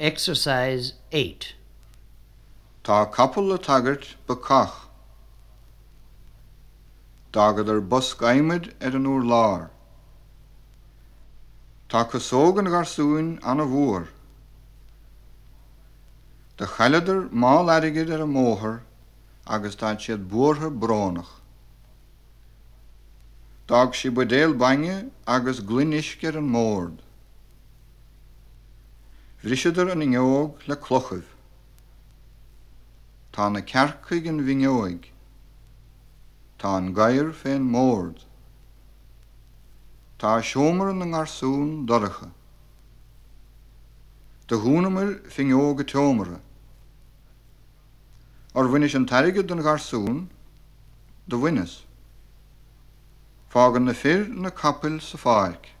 Exercise 8. Tá capal le tagart ba cach. Dagad ar bus gaiimiid ar an úr lár. Tá cosógan garsúin an a bhór. De chaileidir má airigid ar a móthir agus tá siad buórtha bránach. Dag si budéal baine agus gluiniscear an mórd. Bhrisiidir an ingeóg le clochah. Tá na cearcaig an bhíoig. Tá an gaiir féin mórd. Tá siomar na ngarsún doracha. De húnamir fingeóga teomara. Ar bhuiine an taige don garsún do bhuiines. Fágan na fir na capil sa fáic.